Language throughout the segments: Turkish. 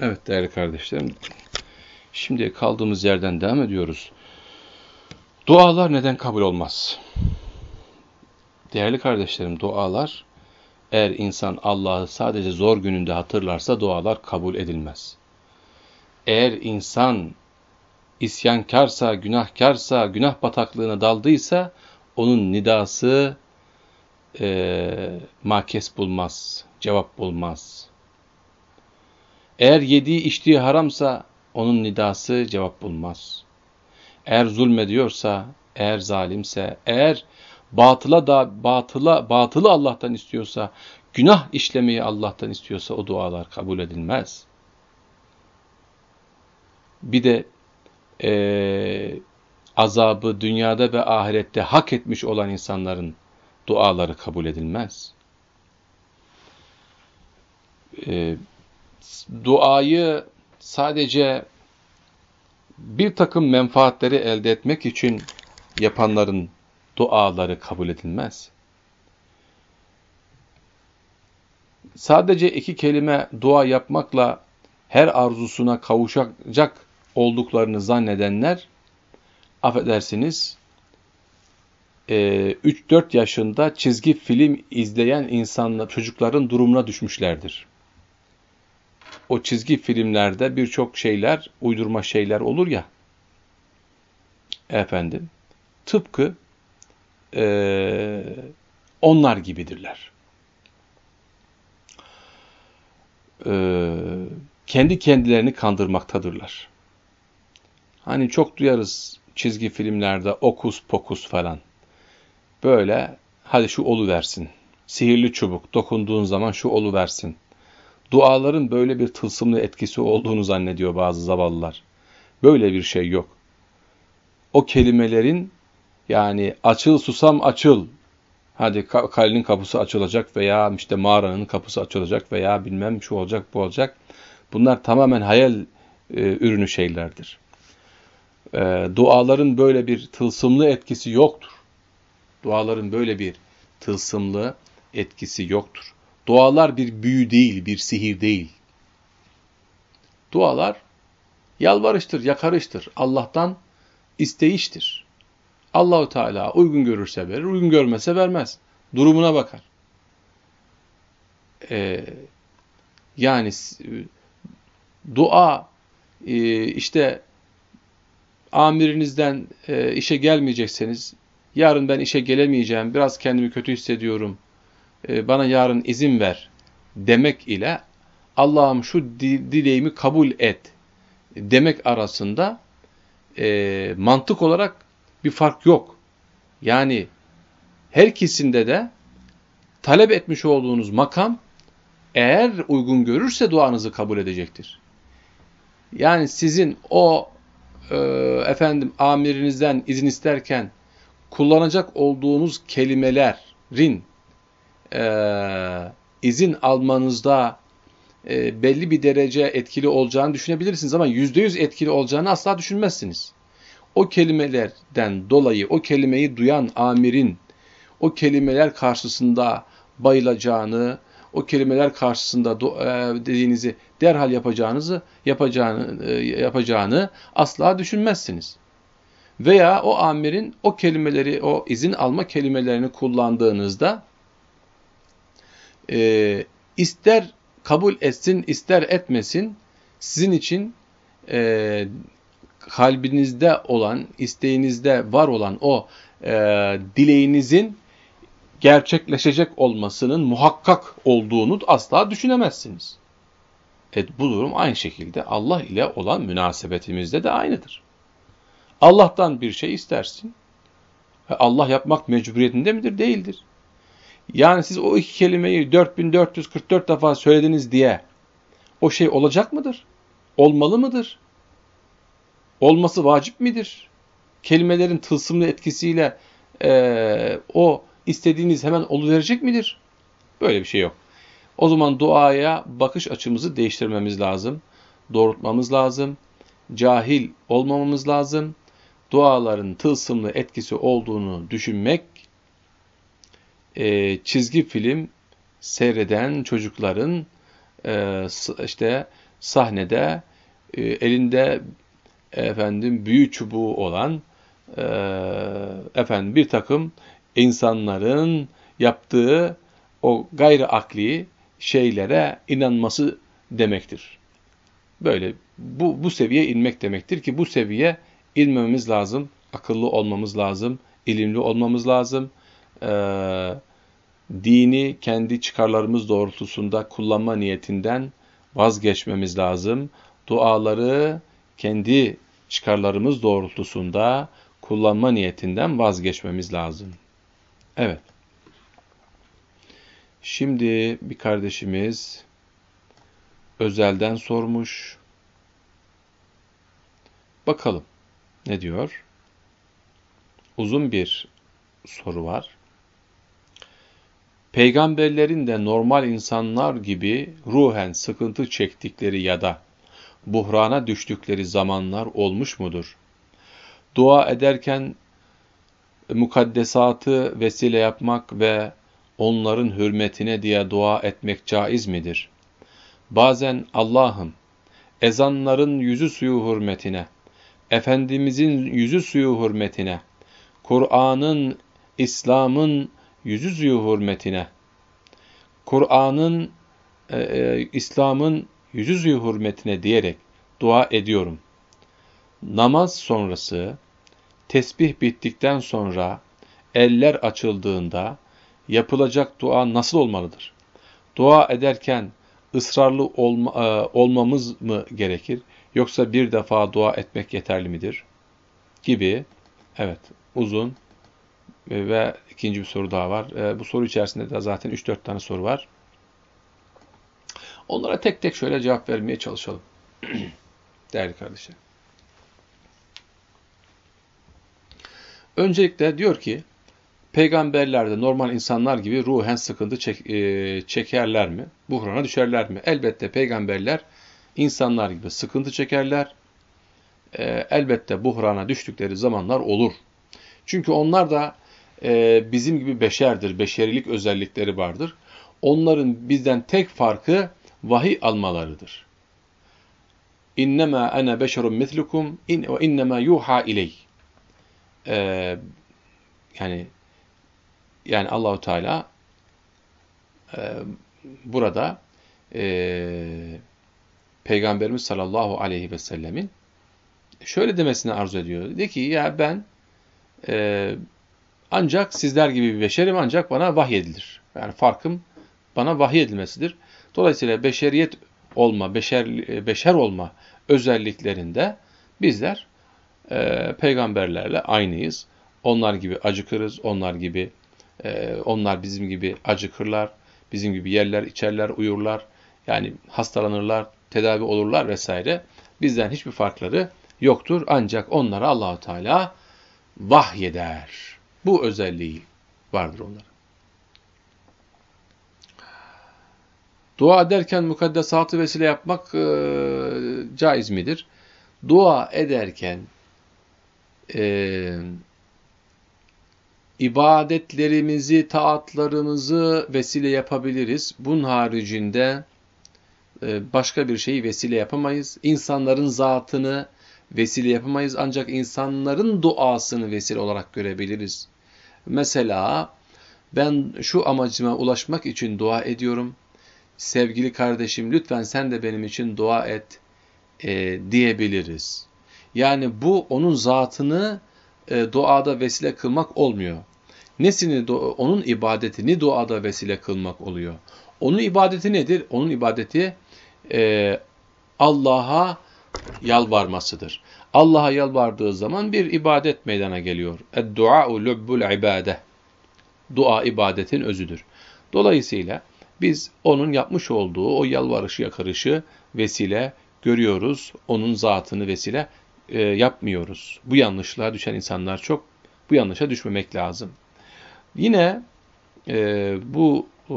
Evet değerli kardeşlerim, şimdi kaldığımız yerden devam ediyoruz. Dualar neden kabul olmaz? Değerli kardeşlerim, dualar, eğer insan Allah'ı sadece zor gününde hatırlarsa dualar kabul edilmez. Eğer insan isyankarsa, günahkarsa, günah bataklığına daldıysa, onun nidası e, makes bulmaz, cevap bulmaz. Eğer yediği içtiği haramsa onun nidası cevap bulmaz. Eğer zulmediyorsa, eğer zalimse, eğer batıla da batıla batılı Allah'tan istiyorsa, günah işlemeyi Allah'tan istiyorsa o dualar kabul edilmez. Bir de e, azabı dünyada ve ahirette hak etmiş olan insanların duaları kabul edilmez. E, duayı sadece bir takım menfaatleri elde etmek için yapanların duaları kabul edilmez. Sadece iki kelime dua yapmakla her arzusuna kavuşacak olduklarını zannedenler, affedersiniz, 3-4 yaşında çizgi film izleyen insanlar, çocukların durumuna düşmüşlerdir o çizgi filmlerde birçok şeyler, uydurma şeyler olur ya, efendim, tıpkı e, onlar gibidirler. E, kendi kendilerini kandırmaktadırlar. Hani çok duyarız çizgi filmlerde okus pokus falan. Böyle hadi şu olu versin. Sihirli çubuk dokunduğun zaman şu olu versin duaların böyle bir tılsımlı etkisi olduğunu zannediyor bazı zavallılar. Böyle bir şey yok. O kelimelerin yani açıl susam açıl, hadi kalenin kapısı açılacak veya işte mağaranın kapısı açılacak veya bilmem şu olacak bu olacak. Bunlar tamamen hayal e, ürünü şeylerdir. E, duaların böyle bir tılsımlı etkisi yoktur. Duaların böyle bir tılsımlı etkisi yoktur. Dualar bir büyü değil, bir sihir değil. Dualar yalvarıştır, yakarıştır. Allah'tan isteyiştir. Allahu Teala uygun görürse verir, uygun görmese vermez. Durumuna bakar. Ee, yani dua e, işte amirinizden e, işe gelmeyecekseniz yarın ben işe gelemeyeceğim, biraz kendimi kötü hissediyorum e, bana yarın izin ver demek ile Allah'ım şu dileğimi kabul et demek arasında e, mantık olarak bir fark yok. Yani her ikisinde de talep etmiş olduğunuz makam eğer uygun görürse duanızı kabul edecektir. Yani sizin o e, efendim amirinizden izin isterken kullanacak olduğunuz kelimelerin e, izin almanızda e, belli bir derece etkili olacağını düşünebilirsiniz ama yüzde yüz etkili olacağını asla düşünmezsiniz. O kelimelerden dolayı o kelimeyi duyan amirin o kelimeler karşısında bayılacağını, o kelimeler karşısında e, dediğinizi derhal yapacağınızı yapacağını e, yapacağını asla düşünmezsiniz. Veya o amirin o kelimeleri, o izin alma kelimelerini kullandığınızda e, ister kabul etsin ister etmesin sizin için e, kalbinizde olan, isteğinizde var olan o e, dileğinizin gerçekleşecek olmasının muhakkak olduğunu asla düşünemezsiniz. Evet, bu durum aynı şekilde Allah ile olan münasebetimizde de aynıdır. Allah'tan bir şey istersin. Allah yapmak mecburiyetinde midir? Değildir. Yani siz o iki kelimeyi 4444 defa söylediniz diye o şey olacak mıdır? Olmalı mıdır? Olması vacip midir? Kelimelerin tılsımlı etkisiyle e, o istediğiniz hemen oluverecek midir? Böyle bir şey yok. O zaman duaya bakış açımızı değiştirmemiz lazım. Doğrultmamız lazım. Cahil olmamamız lazım. Duaların tılsımlı etkisi olduğunu düşünmek e, çizgi film seyreden çocukların e, işte sahnede e, elinde efendim büyü çubuğu olan e, efendim bir takım insanların yaptığı o gayri akli şeylere inanması demektir. Böyle bu, bu seviye inmek demektir ki bu seviye inmemiz lazım, akıllı olmamız lazım, ilimli olmamız lazım. Ee, dini kendi çıkarlarımız doğrultusunda kullanma niyetinden vazgeçmemiz lazım. Duaları kendi çıkarlarımız doğrultusunda kullanma niyetinden vazgeçmemiz lazım. Evet. Şimdi bir kardeşimiz özelden sormuş. Bakalım ne diyor? Uzun bir soru var. Peygamberlerin de normal insanlar gibi ruhen sıkıntı çektikleri ya da buhrana düştükleri zamanlar olmuş mudur? Dua ederken mukaddesatı vesile yapmak ve onların hürmetine diye dua etmek caiz midir? Bazen Allah'ım ezanların yüzü suyu hürmetine, Efendimizin yüzü suyu hürmetine, Kur'an'ın, İslam'ın yüzü suyu hürmetine, Kur'an'ın, e, e, İslam'ın yüzü suyu hürmetine diyerek dua ediyorum. Namaz sonrası, tesbih bittikten sonra, eller açıldığında yapılacak dua nasıl olmalıdır? Dua ederken ısrarlı olma, e, olmamız mı gerekir? Yoksa bir defa dua etmek yeterli midir? Gibi, evet uzun ve ikinci bir soru daha var. E, bu soru içerisinde de zaten 3-4 tane soru var. Onlara tek tek şöyle cevap vermeye çalışalım. Değerli kardeşler. Öncelikle diyor ki, peygamberler de normal insanlar gibi ruhen sıkıntı çek, e, çekerler mi? Buhrana düşerler mi? Elbette peygamberler insanlar gibi sıkıntı çekerler. E, elbette buhrana düştükleri zamanlar olur. Çünkü onlar da e, bizim gibi beşerdir, beşerilik özellikleri vardır. Onların bizden tek farkı vahiy almalarıdır. İnnemâ ene beşerun mislukum in, ve innemâ yuha iley. Ee, yani yani Allahu Teala e, burada e, Peygamberimiz sallallahu aleyhi ve sellemin şöyle demesini arzu ediyor. Dedi ki ya ben e, ancak sizler gibi bir beşerim ancak bana vahyedilir. Yani farkım bana vahyedilmesidir. Dolayısıyla beşeriyet olma, beşer, beşer olma özelliklerinde bizler e, peygamberlerle aynıyız. Onlar gibi acıkırız, onlar gibi e, onlar bizim gibi acıkırlar, bizim gibi yerler, içerler, uyurlar. Yani hastalanırlar, tedavi olurlar vesaire. Bizden hiçbir farkları yoktur. Ancak onlara Allahu Teala vahyeder. Bu özelliği vardır onların. Dua ederken mukaddesatı vesile yapmak e, caiz midir? Dua ederken e, ibadetlerimizi, taatlarımızı vesile yapabiliriz. Bunun haricinde e, başka bir şeyi vesile yapamayız. İnsanların zatını vesile yapamayız ancak insanların duasını vesile olarak görebiliriz. Mesela ben şu amacıma ulaşmak için dua ediyorum sevgili kardeşim lütfen sen de benim için dua et e, diyebiliriz. Yani bu onun zatını e, duada vesile kılmak olmuyor. Nesini, onun ibadetini duada vesile kılmak oluyor. Onun ibadeti nedir? Onun ibadeti e, Allah'a yalvarmasıdır. Allah'a yalvardığı zaman bir ibadet meydana geliyor. Ed-dua'u ibade. Dua ibadetin özüdür. Dolayısıyla biz onun yapmış olduğu o yalvarışı yakarışı vesile görüyoruz. Onun zatını vesile e, yapmıyoruz. Bu yanlışlığa düşen insanlar çok. Bu yanlışa düşmemek lazım. Yine e, bu e,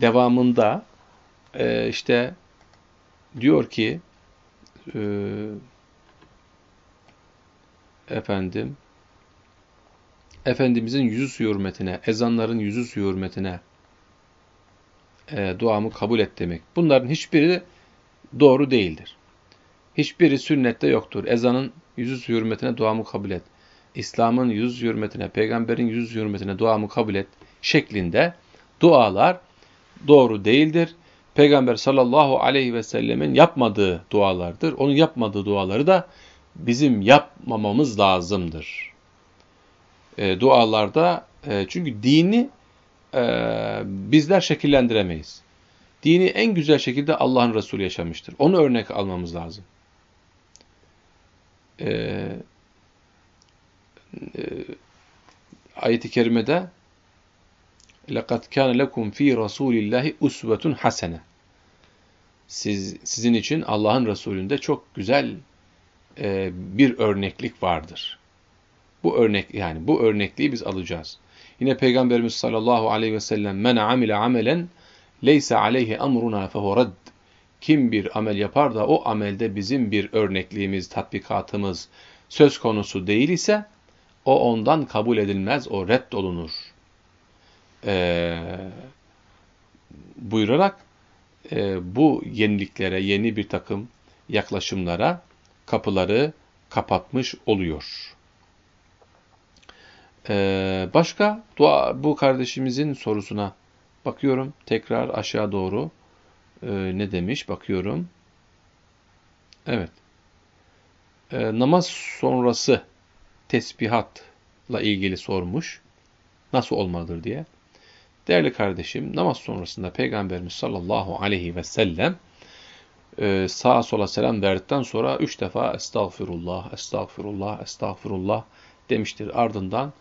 devamında e, işte diyor ki e, efendim Efendimizin yüzü suyu hürmetine, ezanların yüzü suyu hürmetine e, duamı kabul et demek. Bunların hiçbiri doğru değildir. Hiçbiri sünnette yoktur. Ezanın yüz hürmetine duamı kabul et. İslam'ın yüz hürmetine, peygamberin yüz hürmetine duamı kabul et şeklinde dualar doğru değildir. Peygamber sallallahu aleyhi ve sellemin yapmadığı dualardır. Onun yapmadığı duaları da bizim yapmamamız lazımdır. E, dualarda e, çünkü dini e, bizler şekillendiremeyiz. Dini en güzel şekilde Allah'ın Resulü yaşamıştır. Onu örnek almamız lazım. E, e, ayet-i kerimede لَقَدْ كَانَ لَكُمْ ف۪ي رَسُولِ اللّٰهِ اُسْوَةٌ حَسَنَةٌ Siz, Sizin için Allah'ın Resulü'nde çok güzel e, bir örneklik vardır. Bu örnek yani bu örnekliği biz alacağız. Yine Peygamberimiz sallallahu aleyhi ve sellem men amile amelen leysa aleyhi emruna fehu redd. Kim bir amel yapar da o amelde bizim bir örnekliğimiz, tatbikatımız söz konusu değil ise o ondan kabul edilmez, o reddolunur. Ee, buyurarak e, bu yeniliklere, yeni bir takım yaklaşımlara kapıları kapatmış oluyor. Ee, başka dua, bu kardeşimizin sorusuna bakıyorum. Tekrar aşağı doğru ee, ne demiş bakıyorum. Evet. Ee, namaz sonrası tesbihatla ilgili sormuş. Nasıl olmalıdır diye. Değerli kardeşim namaz sonrasında Peygamberimiz sallallahu aleyhi ve sellem e, sağa sola selam verdikten sonra üç defa estağfirullah, estağfirullah, estağfirullah demiştir. Ardından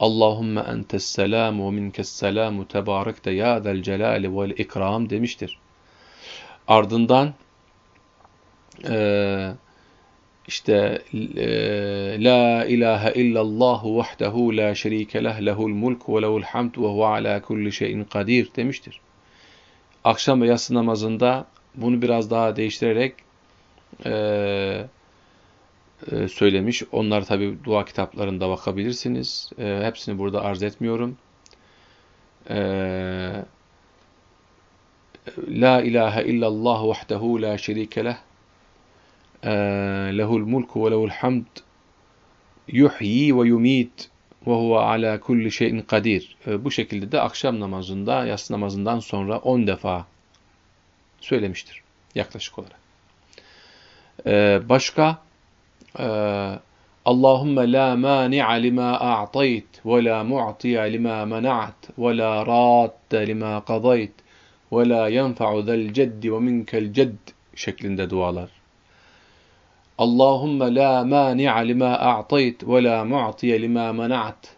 Allahümme entes selamu ve minkes selamu tebarekte ya zel celali vel ikram demiştir. Ardından e, işte e, La ilahe illallahu vahdehu la şerike leh lehul mulk ve lehul hamd ve huve ala kulli şeyin kadir demiştir. Akşam ve yatsı namazında bunu biraz daha değiştirerek e, e, söylemiş. Onlar tabi dua kitaplarında bakabilirsiniz. E, hepsini burada arz etmiyorum. E, la ilahe illallah vahdehu la şerike leh mulku ve lehul hamd yuhyi ve yumit ve huve ala kulli şeyin kadir. Bu şekilde de akşam namazında, yatsı namazından sonra 10 defa söylemiştir yaklaşık olarak. Başka Allahümme la mani'a lima a'tayt ve la mu'tiya lima mena'at ve la radde lima qadayt ve la yenfa'u zel ceddi ve minkel cedd şeklinde dualar. Allahümme la mani'a lima a'tayt ve la mu'tiye lima mena'at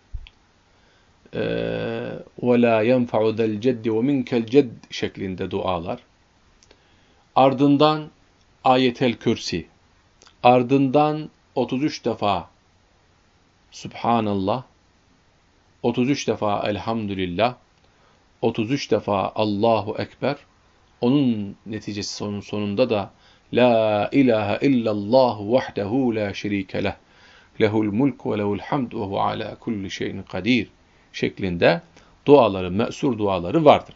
ve la yenfa'u zel ceddi ve minkel cedd şeklinde dualar. Ardından ayetel kürsi. Ardından 33 defa Subhanallah, 33 defa Elhamdülillah, 33 defa Allahu Ekber, onun neticesi sonun sonunda da La ilahe illallah vahdehu la şerike leh. Lehul mulk ve lehul hamd ve hu ala kulli şeyin kadir şeklinde duaları, me'sur duaları vardır.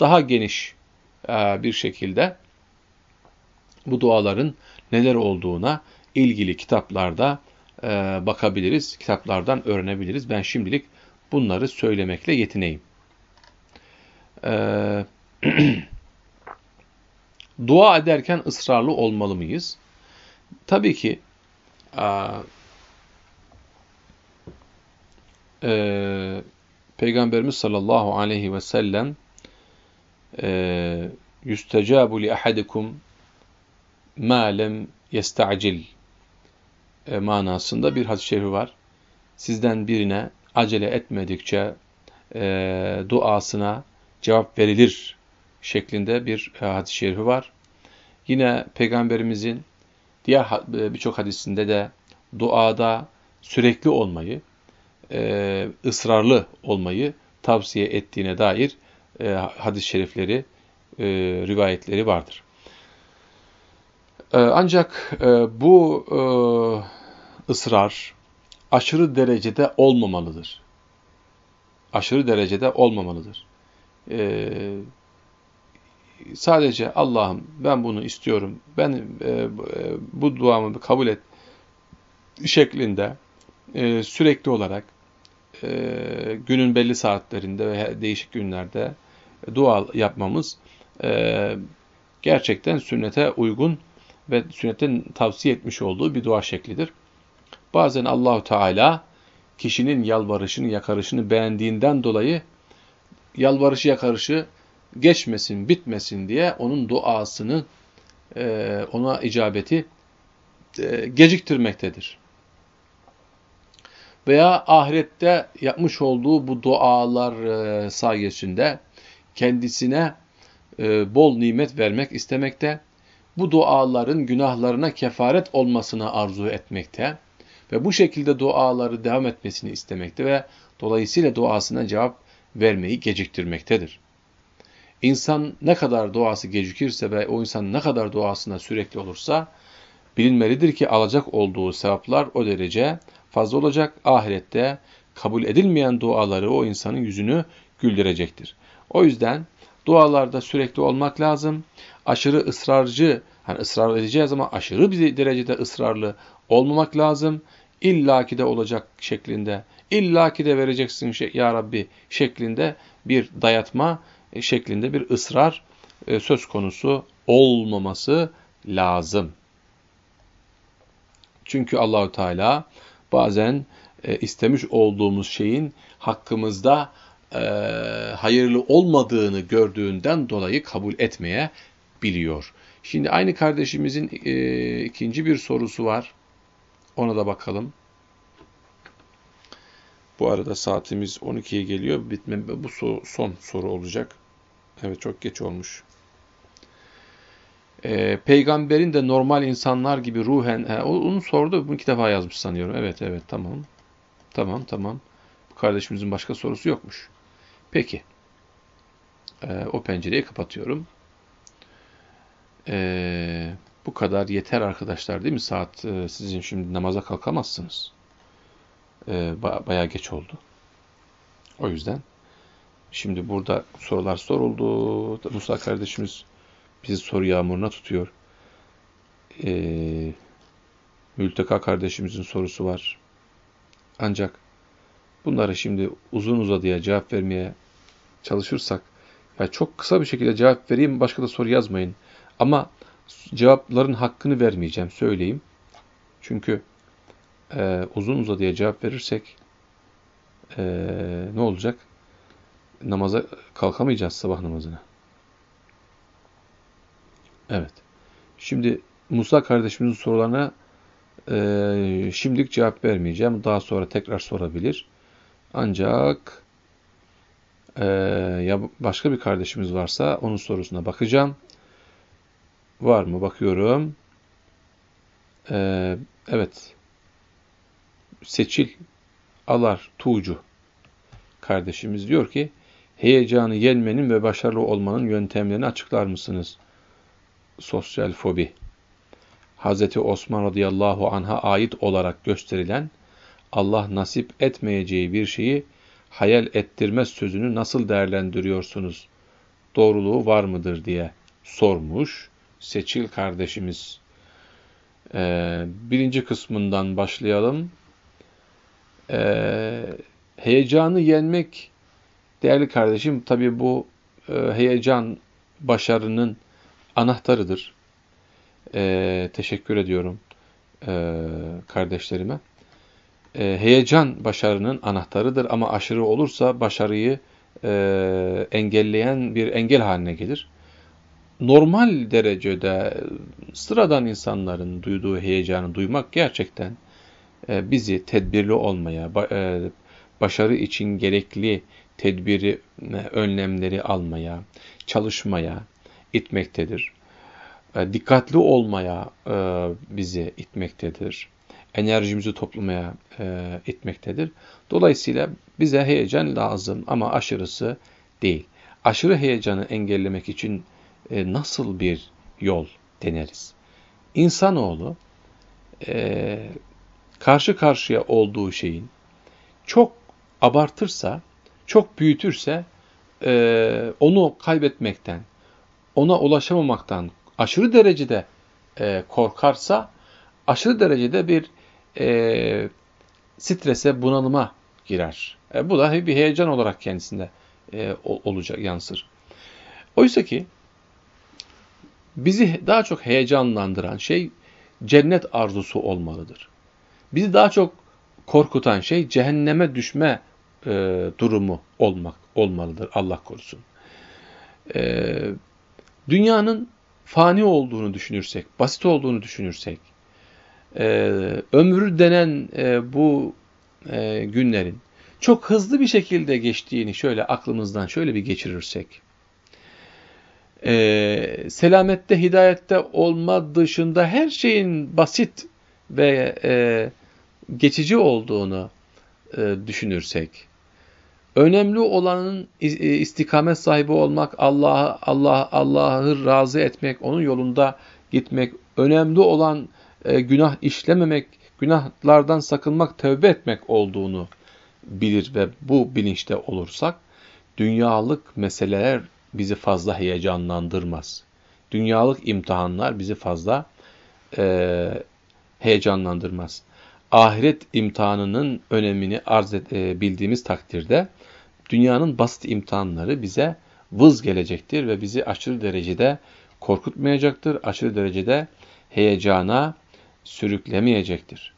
Daha geniş e, bir şekilde bu duaların neler olduğuna ilgili kitaplarda e, bakabiliriz, kitaplardan öğrenebiliriz. Ben şimdilik bunları söylemekle yetineyim. Dua ederken ısrarlı olmalı mıyız? Tabii ki e, e, Peygamberimiz sallallahu aleyhi ve sellem e, yüstecabu li ahadikum ma e, manasında bir hadis-i şerifi var. Sizden birine acele etmedikçe e, duasına cevap verilir şeklinde bir e, hadis-i şerifi var. Yine Peygamberimizin diğer e, birçok hadisinde de duada sürekli olmayı, e, ısrarlı olmayı tavsiye ettiğine dair hadis-i şerifleri, rivayetleri vardır. Ancak bu ısrar aşırı derecede olmamalıdır. Aşırı derecede olmamalıdır. Sadece Allah'ım ben bunu istiyorum, ben e, e, bu duamı kabul et şeklinde e, sürekli olarak e, günün belli saatlerinde ve değişik günlerde dua yapmamız e, gerçekten sünnete uygun ve sünnetin tavsiye etmiş olduğu bir dua şeklidir. Bazen Allahu Teala kişinin yalvarışını, yakarışını beğendiğinden dolayı yalvarışı, yakarışı geçmesin, bitmesin diye onun duasını, e, ona icabeti e, geciktirmektedir. Veya ahirette yapmış olduğu bu dualar e, sayesinde kendisine bol nimet vermek istemekte, bu duaların günahlarına kefaret olmasını arzu etmekte ve bu şekilde duaları devam etmesini istemekte ve dolayısıyla duasına cevap vermeyi geciktirmektedir. İnsan ne kadar duası gecikirse ve o insan ne kadar duasına sürekli olursa bilinmelidir ki alacak olduğu sevaplar o derece fazla olacak. Ahirette kabul edilmeyen duaları o insanın yüzünü güldürecektir. O yüzden dualarda sürekli olmak lazım. Aşırı ısrarcı, hani ısrar edeceğiz ama aşırı bir derecede ısrarlı olmamak lazım. İlla ki de olacak şeklinde, illa ki de vereceksin şey, ya Rabbi şeklinde bir dayatma şeklinde bir ısrar e, söz konusu olmaması lazım. Çünkü Allahü Teala bazen e, istemiş olduğumuz şeyin hakkımızda e, hayırlı olmadığını gördüğünden dolayı kabul etmeye biliyor. Şimdi aynı kardeşimizin ikinci bir sorusu var. Ona da bakalım. Bu arada saatimiz 12'ye geliyor. Bitme, bu so son soru olacak. Evet çok geç olmuş. Ee, peygamberin de normal insanlar gibi ruhen, he, onu sordu, bunu iki defa yazmış sanıyorum. Evet, evet, tamam. Tamam, tamam. Bu kardeşimizin başka sorusu yokmuş. Peki. Ee, o pencereyi kapatıyorum. Ee, bu kadar yeter arkadaşlar değil mi? Saat e, sizin şimdi namaza kalkamazsınız. Ee, bayağı geç oldu. O yüzden şimdi burada sorular soruldu. Musa kardeşimiz bizi soru yağmuruna tutuyor. Ee, Mülteka kardeşimizin sorusu var. Ancak bunları şimdi uzun uzadıya cevap vermeye çalışırsak, ya çok kısa bir şekilde cevap vereyim, başka da soru yazmayın. Ama cevapların hakkını vermeyeceğim, söyleyeyim. Çünkü e, uzun uzadıya cevap verirsek e, ne olacak? Namaza kalkamayacağız sabah namazına. Evet. Şimdi Musa kardeşimizin sorularına e, şimdilik cevap vermeyeceğim. Daha sonra tekrar sorabilir. Ancak e, ya başka bir kardeşimiz varsa onun sorusuna bakacağım. Var mı? Bakıyorum. E, evet. Seçil Alar Tuğcu kardeşimiz diyor ki, heyecanı yenmenin ve başarılı olmanın yöntemlerini açıklar mısınız? Sosyal fobi. Hz. Osman radıyallahu anh'a ait olarak gösterilen Allah nasip etmeyeceği bir şeyi hayal ettirmez sözünü nasıl değerlendiriyorsunuz? Doğruluğu var mıdır diye sormuş Seçil kardeşimiz. Ee, birinci kısmından başlayalım. Ee, heyecanı yenmek değerli kardeşim tabi bu e, heyecan başarının anahtarıdır. Ee, teşekkür ediyorum e, kardeşlerime. E, heyecan başarının anahtarıdır ama aşırı olursa başarıyı e, engelleyen bir engel haline gelir. Normal derecede sıradan insanların duyduğu heyecanı duymak gerçekten e, bizi tedbirli olmaya, e, başarı için gerekli tedbiri, e, önlemleri almaya, çalışmaya itmektedir. Dikkatli olmaya bizi itmektedir. Enerjimizi toplamaya itmektedir. Dolayısıyla bize heyecan lazım ama aşırısı değil. Aşırı heyecanı engellemek için nasıl bir yol deneriz? İnsanoğlu karşı karşıya olduğu şeyin çok abartırsa, çok büyütürse e, onu kaybetmekten, ona ulaşamamaktan aşırı derecede e, korkarsa, aşırı derecede bir e, strese, bunalıma girer. E, bu da bir heyecan olarak kendisinde e, olacak, yansır. Oysa ki bizi daha çok heyecanlandıran şey cennet arzusu olmalıdır. Bizi daha çok korkutan şey cehenneme düşme e, durumu olmak olmalıdır Allah korusun. E, dünyanın fani olduğunu düşünürsek, basit olduğunu düşünürsek, e, ömrü denen e, bu e, günlerin çok hızlı bir şekilde geçtiğini şöyle aklımızdan şöyle bir geçirirsek, e, selamette, hidayette olma dışında her şeyin basit ve e, geçici olduğunu e, düşünürsek, önemli olanın e, istikamet sahibi olmak, Allah'ı Allah Allah'ı razı etmek, onun yolunda gitmek, önemli olan e, günah işlememek, günahlardan sakınmak, tövbe etmek olduğunu bilir ve bu bilinçte olursak, dünyalık meseleler bizi fazla heyecanlandırmaz. Dünyalık imtihanlar bizi fazla e, heyecanlandırmaz. Ahiret imtihanının önemini arz et, e, bildiğimiz takdirde dünyanın basit imtihanları bize vız gelecektir ve bizi aşırı derecede korkutmayacaktır, aşırı derecede heyecana sürüklemeyecektir.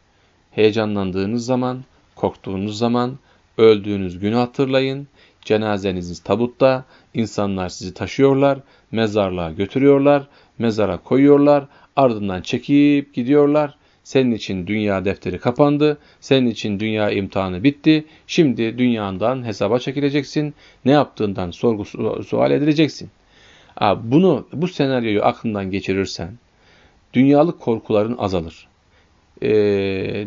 Heyecanlandığınız zaman, korktuğunuz zaman, öldüğünüz günü hatırlayın, cenazeniz tabutta, insanlar sizi taşıyorlar, mezarlığa götürüyorlar, mezara koyuyorlar, ardından çekip gidiyorlar. Senin için dünya defteri kapandı, senin için dünya imtihanı bitti, şimdi dünyandan hesaba çekileceksin, ne yaptığından sorgu sual edileceksin. Bunu, bu senaryoyu aklından geçirirsen, dünyalık korkuların azalır. E,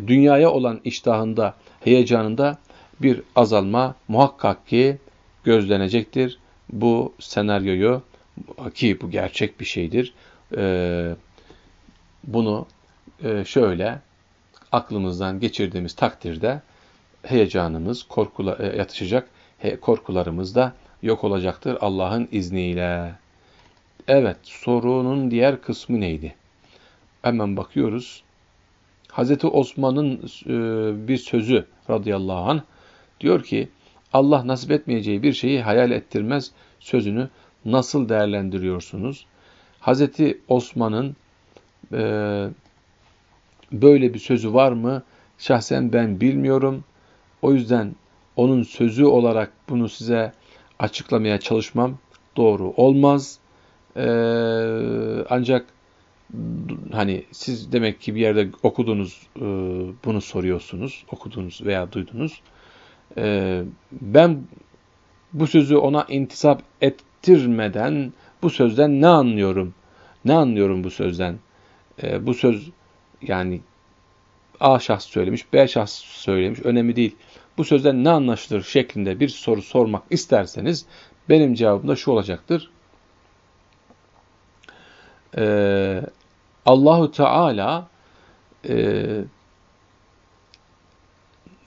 dünyaya olan iştahında, heyecanında bir azalma muhakkak ki gözlenecektir. Bu senaryoyu ki bu gerçek bir şeydir. E, bunu şöyle aklımızdan geçirdiğimiz takdirde heyecanımız korkula, e, yatışacak, korkularımız da yok olacaktır Allah'ın izniyle. Evet, sorunun diğer kısmı neydi? Hemen bakıyoruz. Hazreti Osman'ın e, bir sözü radıyallahu anh diyor ki Allah nasip etmeyeceği bir şeyi hayal ettirmez sözünü nasıl değerlendiriyorsunuz? Hazreti Osman'ın e, böyle bir sözü var mı? Şahsen ben bilmiyorum. O yüzden onun sözü olarak bunu size açıklamaya çalışmam doğru olmaz. Ee, ancak hani siz demek ki bir yerde okudunuz, e, bunu soruyorsunuz, okudunuz veya duydunuz. E, ben bu sözü ona intisap ettirmeden bu sözden ne anlıyorum? Ne anlıyorum bu sözden? E, bu söz yani A şahs söylemiş, B şahs söylemiş, önemli değil. Bu sözden ne anlaşılır şeklinde bir soru sormak isterseniz benim cevabım da şu olacaktır. Ee, Allahu Teala e,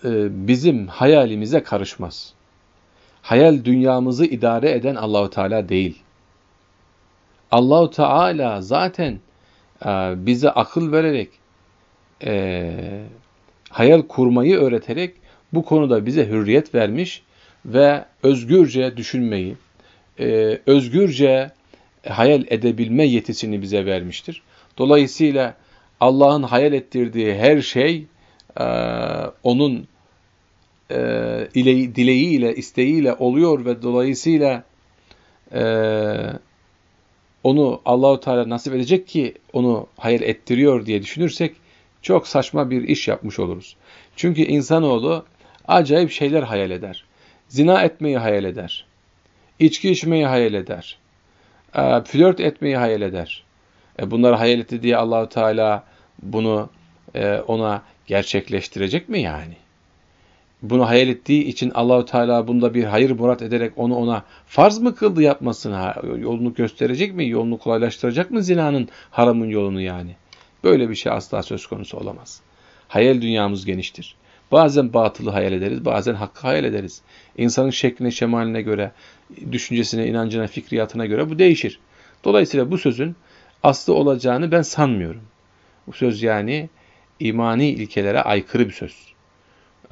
e, bizim hayalimize karışmaz. Hayal dünyamızı idare eden Allahu Teala değil. Allahu Teala zaten e, bize akıl vererek, e, hayal kurmayı öğreterek bu konuda bize hürriyet vermiş ve özgürce düşünmeyi, e, özgürce hayal edebilme yetisini bize vermiştir. Dolayısıyla Allah'ın hayal ettirdiği her şey e, onun e, ile, dileğiyle, isteğiyle oluyor ve dolayısıyla e, onu Allahu Teala nasip edecek ki onu hayal ettiriyor diye düşünürsek çok saçma bir iş yapmış oluruz. Çünkü insanoğlu acayip şeyler hayal eder. Zina etmeyi hayal eder. İçki içmeyi hayal eder. E, flört etmeyi hayal eder. E, bunları hayal etti diye Allahu Teala bunu e, ona gerçekleştirecek mi yani? Bunu hayal ettiği için Allahu Teala bunda bir hayır murat ederek onu ona farz mı kıldı yapmasını? Yolunu gösterecek mi? Yolunu kolaylaştıracak mı zinanın, haramın yolunu yani? Böyle bir şey asla söz konusu olamaz. Hayal dünyamız geniştir. Bazen batılı hayal ederiz, bazen hakkı hayal ederiz. İnsanın şekline, şemaline göre, düşüncesine, inancına, fikriyatına göre bu değişir. Dolayısıyla bu sözün aslı olacağını ben sanmıyorum. Bu söz yani imani ilkelere aykırı bir söz.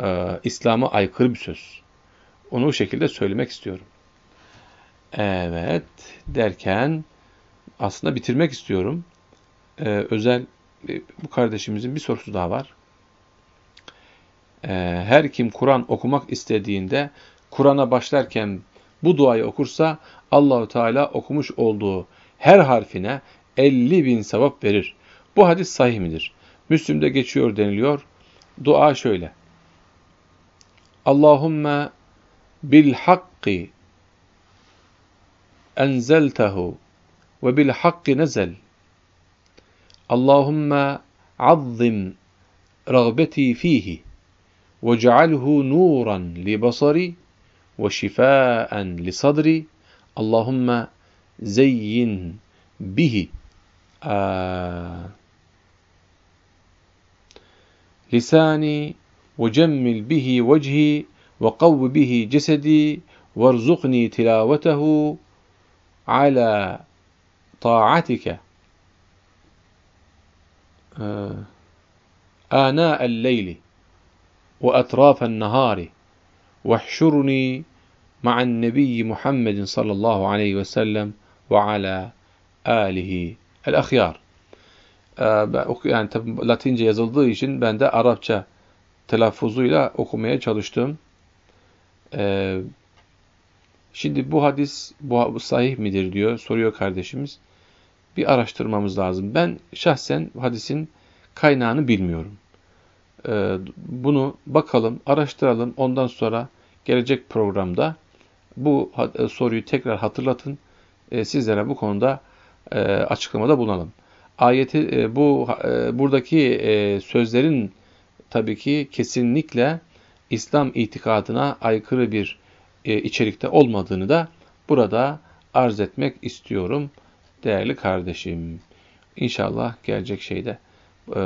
Ee, İslam'a aykırı bir söz. Onu bu şekilde söylemek istiyorum. Evet derken aslında bitirmek istiyorum. Ee, özel bu kardeşimizin bir sorusu daha var. Ee, her kim Kur'an okumak istediğinde Kur'an'a başlarken bu duayı okursa Allahu Teala okumuş olduğu her harfine 50 bin sevap verir. Bu hadis sahih midir? Müslüm'de geçiyor deniliyor. Dua şöyle. Allahümme bil hakki enzeltehu ve bil hakki nezel. اللهم عظم رغبتي فيه واجعله نورا لبصري وشفاء لصدري. اللهم زين به. آه. لساني وجمل به وجهي وقو به جسدي وارزقني تلاوته على طاعتك. آناء الليل وأطراف النهار واحشرني مع النبي محمد صلى الله عليه وسلم وعلى آله el-ahyar. Yani tabi Latince yazıldığı için ben de Arapça telaffuzuyla okumaya çalıştım. Ee, şimdi bu hadis bu, bu sahih midir diyor, soruyor kardeşimiz. Bir araştırmamız lazım. Ben şahsen hadisin kaynağını bilmiyorum. Ee, bunu bakalım, araştıralım. Ondan sonra gelecek programda bu soruyu tekrar hatırlatın. Ee, sizlere bu konuda e, açıklamada bulunalım. Ayeti e, bu e, buradaki e, sözlerin tabii ki kesinlikle İslam itikadına aykırı bir e, içerikte olmadığını da burada arz etmek istiyorum değerli kardeşim. İnşallah gelecek şeyde e,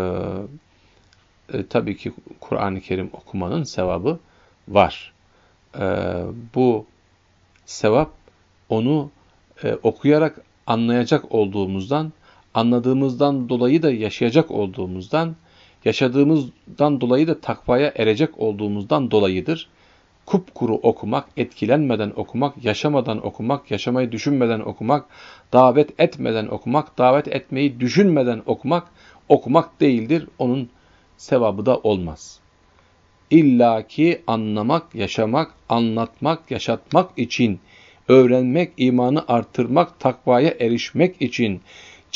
e, tabii ki Kur'an-ı Kerim okumanın sevabı var. E, bu sevap onu e, okuyarak anlayacak olduğumuzdan, anladığımızdan dolayı da yaşayacak olduğumuzdan, yaşadığımızdan dolayı da takvaya erecek olduğumuzdan dolayıdır. Kupkuru okumak, etkilenmeden okumak, yaşamadan okumak, yaşamayı düşünmeden okumak, davet etmeden okumak, davet etmeyi düşünmeden okumak, okumak değildir. Onun sevabı da olmaz. İlla ki anlamak, yaşamak, anlatmak, yaşatmak için öğrenmek, imanı artırmak, takvaya erişmek için,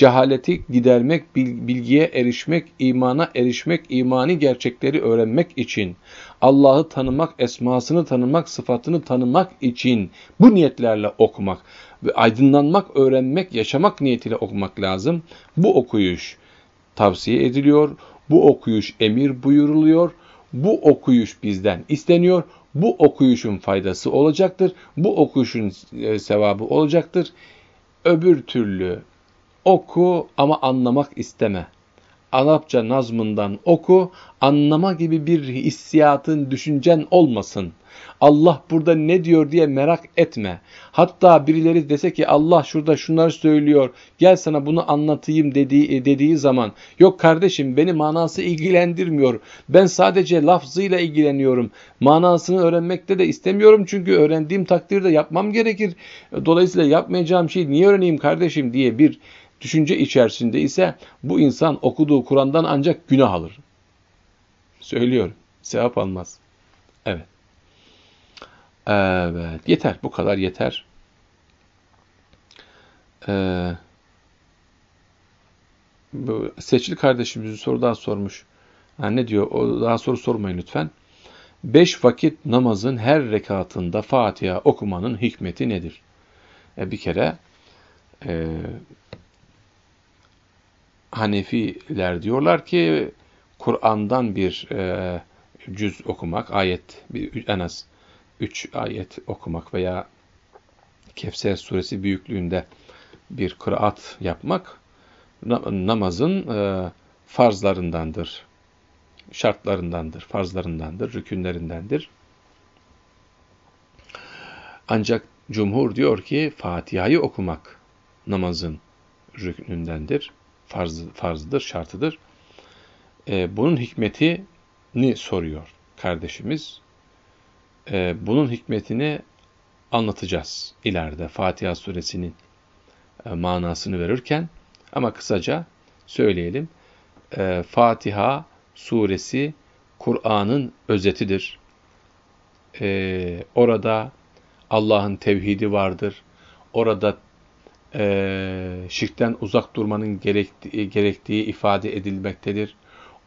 cehaleti gidermek, bilgiye erişmek, imana erişmek, imani gerçekleri öğrenmek için, Allah'ı tanımak, esmasını tanımak, sıfatını tanımak için bu niyetlerle okumak ve aydınlanmak, öğrenmek, yaşamak niyetiyle okumak lazım. Bu okuyuş tavsiye ediliyor, bu okuyuş emir buyuruluyor, bu okuyuş bizden isteniyor. Bu okuyuşun faydası olacaktır. Bu okuyuşun e, sevabı olacaktır. Öbür türlü oku ama anlamak isteme. Arapça nazmından oku, anlama gibi bir hissiyatın, düşüncen olmasın. Allah burada ne diyor diye merak etme. Hatta birileri dese ki Allah şurada şunları söylüyor, gel sana bunu anlatayım dediği, dediği zaman, yok kardeşim beni manası ilgilendirmiyor, ben sadece lafzıyla ilgileniyorum, manasını öğrenmekte de istemiyorum çünkü öğrendiğim takdirde yapmam gerekir. Dolayısıyla yapmayacağım şey niye öğreneyim kardeşim diye bir düşünce içerisinde ise bu insan okuduğu Kur'an'dan ancak günah alır. Söylüyorum. Sevap almaz. Evet. Evet. Yeter. Bu kadar yeter. Ee, bu seçili kardeşimiz bir soru daha sormuş. Yani ne diyor? O daha soru sormayın lütfen. Beş vakit namazın her rekatında Fatiha okumanın hikmeti nedir? E bir kere e, Hanefiler diyorlar ki Kur'an'dan bir e, cüz okumak, ayet bir, en az üç ayet okumak veya Kevser suresi büyüklüğünde bir kıraat yapmak namazın e, farzlarındandır, şartlarındandır, farzlarındandır, rükünlerindendir. Ancak cumhur diyor ki Fatiha'yı okumak namazın rüknündendir, farz, farzıdır, şartıdır. E, bunun hikmetini soruyor kardeşimiz. E, bunun hikmetini anlatacağız ileride Fatiha suresinin e, manasını verirken. Ama kısaca söyleyelim. E, Fatiha suresi Kur'an'ın özetidir. E, orada Allah'ın tevhidi vardır. Orada e, şirkten uzak durmanın gerektiği, gerektiği ifade edilmektedir.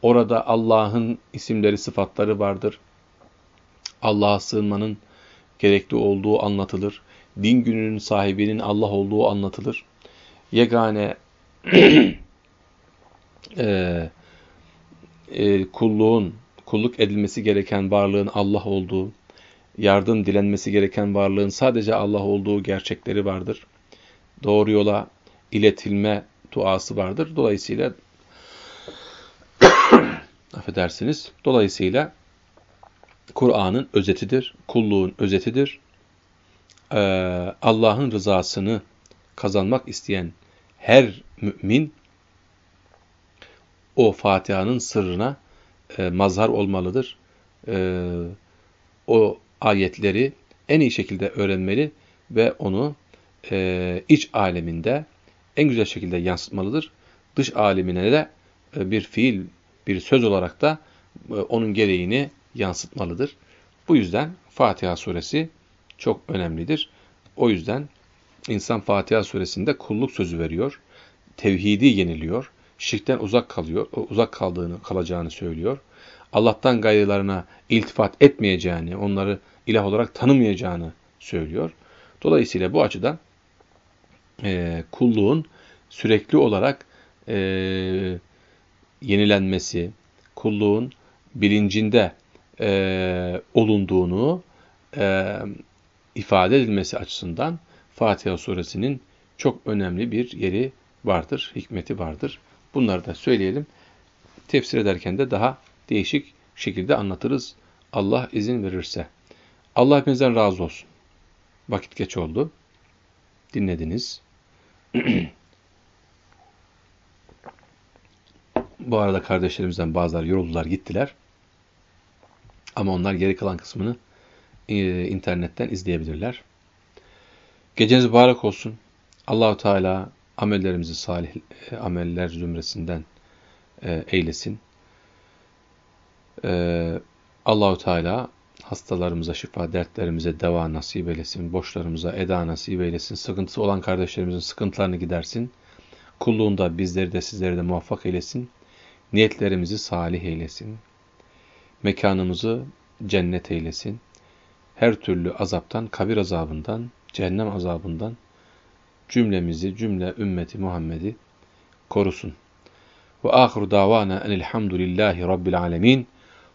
Orada Allah'ın isimleri, sıfatları vardır. Allah'a sığınmanın gerekli olduğu anlatılır. Din gününün sahibinin Allah olduğu anlatılır. Yegane e, e, kulluğun, kulluk edilmesi gereken varlığın Allah olduğu, yardım dilenmesi gereken varlığın sadece Allah olduğu gerçekleri vardır. Doğru yola iletilme duası vardır. Dolayısıyla affedersiniz. Dolayısıyla Kur'an'ın özetidir, kulluğun özetidir. Ee, Allah'ın rızasını kazanmak isteyen her mümin o Fatiha'nın sırrına e, mazhar olmalıdır. E, o ayetleri en iyi şekilde öğrenmeli ve onu e, iç aleminde en güzel şekilde yansıtmalıdır. Dış alemine de e, bir fiil, bir söz olarak da e, onun gereğini yansıtmalıdır. Bu yüzden Fatiha suresi çok önemlidir. O yüzden insan Fatiha suresinde kulluk sözü veriyor. Tevhidi yeniliyor. Şirkten uzak kalıyor, uzak kaldığını, kalacağını söylüyor. Allah'tan gayrılarına iltifat etmeyeceğini, onları ilah olarak tanımayacağını söylüyor. Dolayısıyla bu açıdan e, kulluğun sürekli olarak e, yenilenmesi, kulluğun bilincinde e, olunduğunu e, ifade edilmesi açısından Fatiha suresinin çok önemli bir yeri vardır, hikmeti vardır. Bunları da söyleyelim. Tefsir ederken de daha değişik şekilde anlatırız. Allah izin verirse. Allah hepinizden razı olsun. Vakit geç oldu. Dinlediniz. Bu arada kardeşlerimizden bazıları yoruldular, gittiler. Ama onlar geri kalan kısmını e, internetten izleyebilirler. Geceniz mübarek olsun. Allahu Teala amellerimizi salih e, ameller zümresinden e, eylesin. E, Allahu Teala hastalarımıza şifa, dertlerimize deva nasip eylesin, borçlarımıza eda nasip eylesin, sıkıntısı olan kardeşlerimizin sıkıntılarını gidersin. Kulluğunda bizleri de sizleri de muvaffak eylesin. Niyetlerimizi salih eylesin. Mekanımızı cennet eylesin. Her türlü azaptan, kabir azabından, cehennem azabından cümlemizi, cümle ümmeti Muhammed'i korusun. Ve ahiru davana enilhamdülillahi rabbil alemin